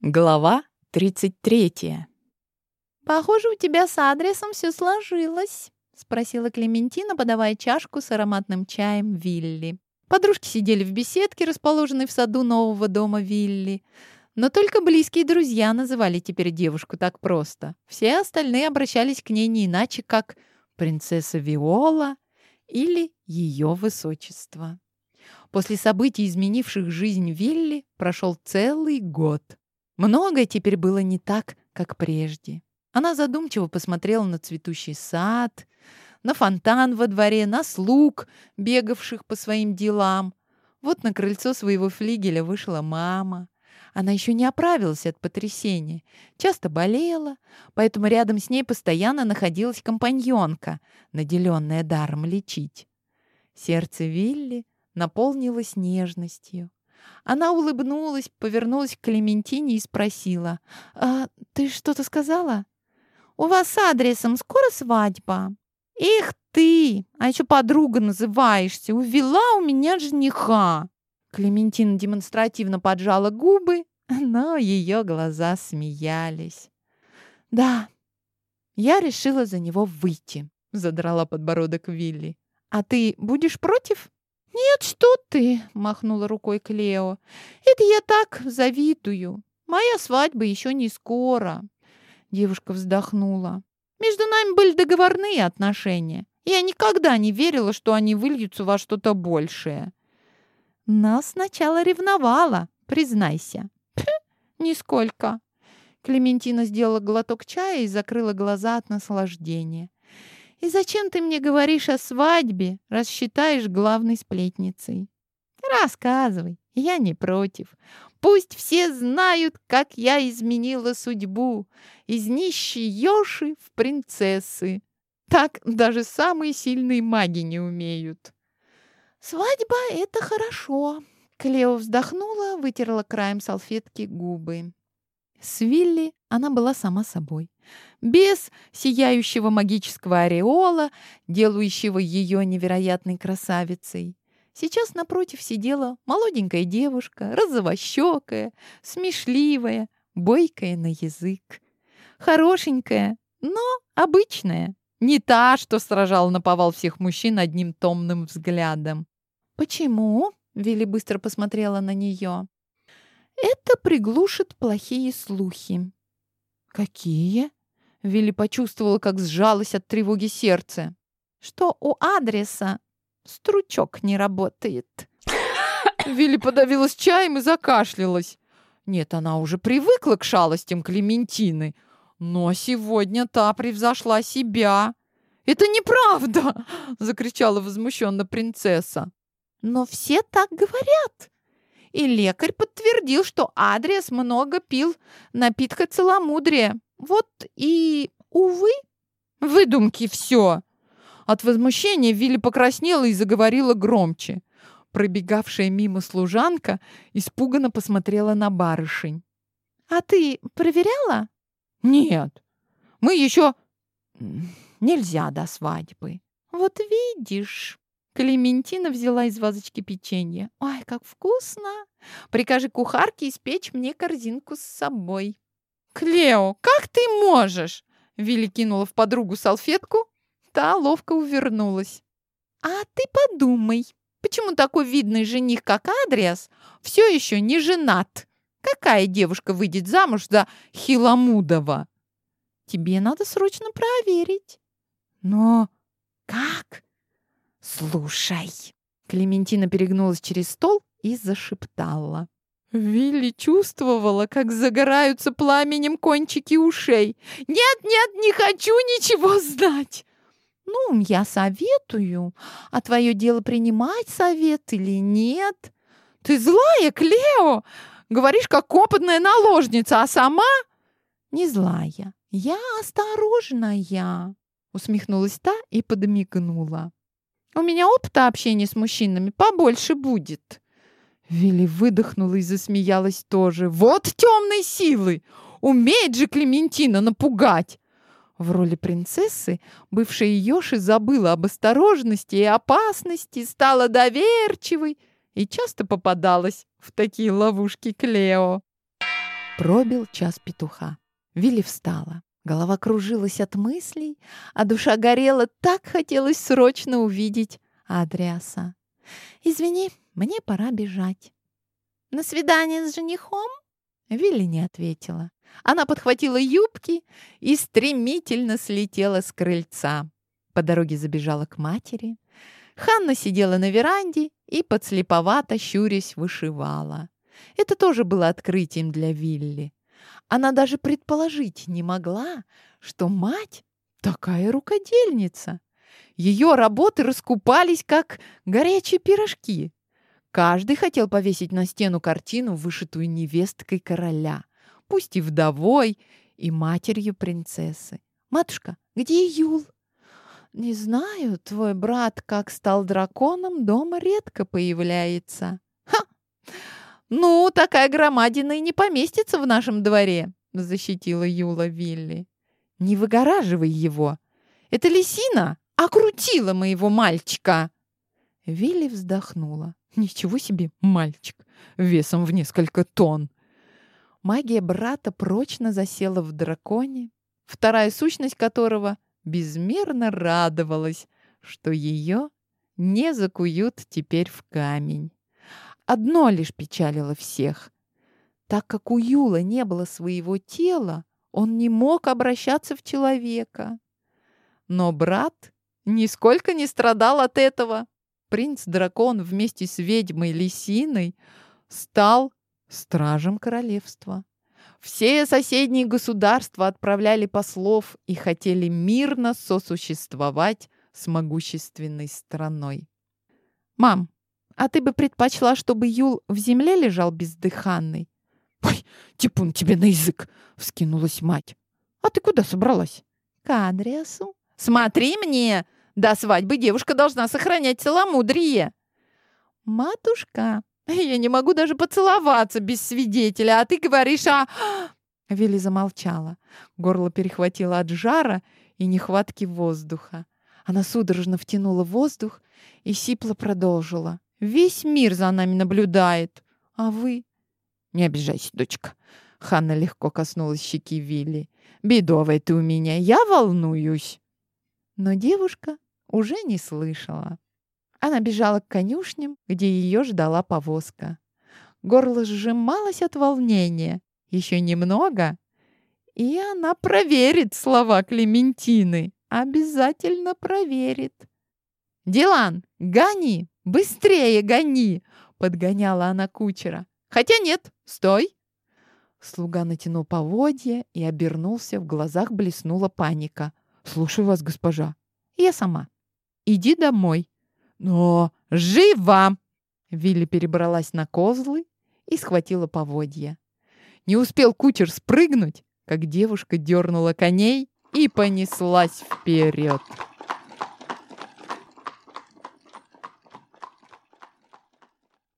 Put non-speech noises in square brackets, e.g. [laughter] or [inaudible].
Глава 33. «Похоже, у тебя с адресом все сложилось», — спросила Клементина, подавая чашку с ароматным чаем Вилли. Подружки сидели в беседке, расположенной в саду нового дома Вилли. Но только близкие друзья называли теперь девушку так просто. Все остальные обращались к ней не иначе, как «принцесса Виола» или «ее высочество». После событий, изменивших жизнь Вилли, прошел целый год. Многое теперь было не так, как прежде. Она задумчиво посмотрела на цветущий сад, на фонтан во дворе, на слуг, бегавших по своим делам. Вот на крыльцо своего флигеля вышла мама. Она еще не оправилась от потрясения, часто болела, поэтому рядом с ней постоянно находилась компаньонка, наделенная даром лечить. Сердце Вилли наполнилось нежностью. Она улыбнулась, повернулась к Клементине и спросила. «А ты что-то сказала? У вас с адресом скоро свадьба?» «Эх ты! А еще подруга называешься! Увела у меня жениха!» Клементина демонстративно поджала губы, [laughs] но ее глаза смеялись. «Да, я решила за него выйти», — задрала подбородок Вилли. «А ты будешь против?» «Нет, что ты!» — махнула рукой Клео. «Это я так завидую. Моя свадьба еще не скоро». Девушка вздохнула. «Между нами были договорные отношения. Я никогда не верила, что они выльются во что-то большее». «Нас сначала ревновала, признайся». «Нисколько». Клементина сделала глоток чая и закрыла глаза от наслаждения. И зачем ты мне говоришь о свадьбе, раз считаешь главной сплетницей? Рассказывай, я не против. Пусть все знают, как я изменила судьбу из нищей Йоши в принцессы. Так даже самые сильные маги не умеют. Свадьба — это хорошо. Клео вздохнула, вытерла краем салфетки губы. С Вилли она была сама собой. Без сияющего магического ореола, делающего ее невероятной красавицей. Сейчас напротив сидела молоденькая девушка, розовощекая, смешливая, бойкая на язык. Хорошенькая, но обычная. Не та, что сражала наповал всех мужчин одним томным взглядом. «Почему?» — Вилли быстро посмотрела на нее. Это приглушит плохие слухи. Какие? Вилли почувствовала, как сжалось от тревоги сердце. Что у адреса стручок не работает. Вилли подавилась чаем и закашлялась. Нет, она уже привыкла к шалостям Клементины. Но сегодня та превзошла себя. «Это неправда!» — закричала возмущенно принцесса. «Но все так говорят!» И лекарь подтвердил, что Адриас много пил напитка целомудрия. Вот и, увы, выдумки все. От возмущения Вилли покраснела и заговорила громче. Пробегавшая мимо служанка испуганно посмотрела на барышень. «А ты проверяла?» «Нет, мы еще... нельзя до свадьбы». «Вот видишь...» Клементина взяла из вазочки печенье. «Ой, как вкусно! Прикажи кухарке испечь мне корзинку с собой». «Клео, как ты можешь?» Вилли кинула в подругу салфетку. Та ловко увернулась. «А ты подумай, почему такой видный жених, как Адриас, все еще не женат? Какая девушка выйдет замуж за Хиламудова?» «Тебе надо срочно проверить». «Но как?» «Слушай!» Клементина перегнулась через стол и зашептала. Вилли чувствовала, как загораются пламенем кончики ушей. «Нет, нет, не хочу ничего знать!» «Ну, я советую, а твое дело принимать совет или нет?» «Ты злая, Клео! Говоришь, как опытная наложница, а сама...» «Не злая, я осторожная!» Усмехнулась та и подмигнула. У меня опыта общения с мужчинами побольше будет». Вилли выдохнула и засмеялась тоже. «Вот темной силы! Умеет же Клементина напугать!» В роли принцессы бывшая Йоши забыла об осторожности и опасности, стала доверчивой и часто попадалась в такие ловушки Клео. Пробил час петуха. Вилли встала. Голова кружилась от мыслей, а душа горела, так хотелось срочно увидеть Адриаса. «Извини, мне пора бежать». «На свидание с женихом?» Вилли не ответила. Она подхватила юбки и стремительно слетела с крыльца. По дороге забежала к матери. Ханна сидела на веранде и, подслеповато щурясь, вышивала. Это тоже было открытием для Вилли. Она даже предположить не могла, что мать такая рукодельница. Ее работы раскупались, как горячие пирожки. Каждый хотел повесить на стену картину, вышитую невесткой короля, пусть и вдовой, и матерью принцессы. «Матушка, где Юл?» «Не знаю, твой брат, как стал драконом, дома редко появляется». «Ха! Ну, такая громадина и не поместится в нашем дворе», — защитила Юла Вилли. «Не выгораживай его. Это лисина окрутила моего мальчика». Вилли вздохнула. Ничего себе мальчик, весом в несколько тонн. Магия брата прочно засела в драконе, вторая сущность которого безмерно радовалась, что ее не закуют теперь в камень. Одно лишь печалило всех. Так как у Юла не было своего тела, он не мог обращаться в человека. Но брат нисколько не страдал от этого. Принц-дракон вместе с ведьмой Лисиной стал стражем королевства. Все соседние государства отправляли послов и хотели мирно сосуществовать с могущественной страной. «Мам, а ты бы предпочла, чтобы Юл в земле лежал бездыханный?» «Ой, типун тебе на язык!» — вскинулась мать. «А ты куда собралась?» «К адресу». «Смотри мне! До свадьбы девушка должна сохранять целомудрие!» «Матушка, я не могу даже поцеловаться без свидетеля, а ты говоришь о...» Вилли замолчала. Горло перехватило от жара и нехватки воздуха. Она судорожно втянула воздух и сипло продолжила. «Весь мир за нами наблюдает, а вы...» «Не обижайся, дочка». Ханна легко коснулась щеки Вилли. «Бедовая ты у меня, я волнуюсь». Но девушка уже не слышала. Она бежала к конюшням, где ее ждала повозка. Горло сжималось от волнения. Еще немного, и она проверит слова Клементины. Обязательно проверит. «Дилан, гони! Быстрее гони!» — подгоняла она кучера. «Хотя нет, стой!» Слуга натянул поводья и обернулся, в глазах блеснула паника. «Слушаю вас, госпожа. Я сама. Иди домой. «Но живо!» Вилли перебралась на козлы и схватила поводья. Не успел кучер спрыгнуть, как девушка дернула коней и понеслась вперед.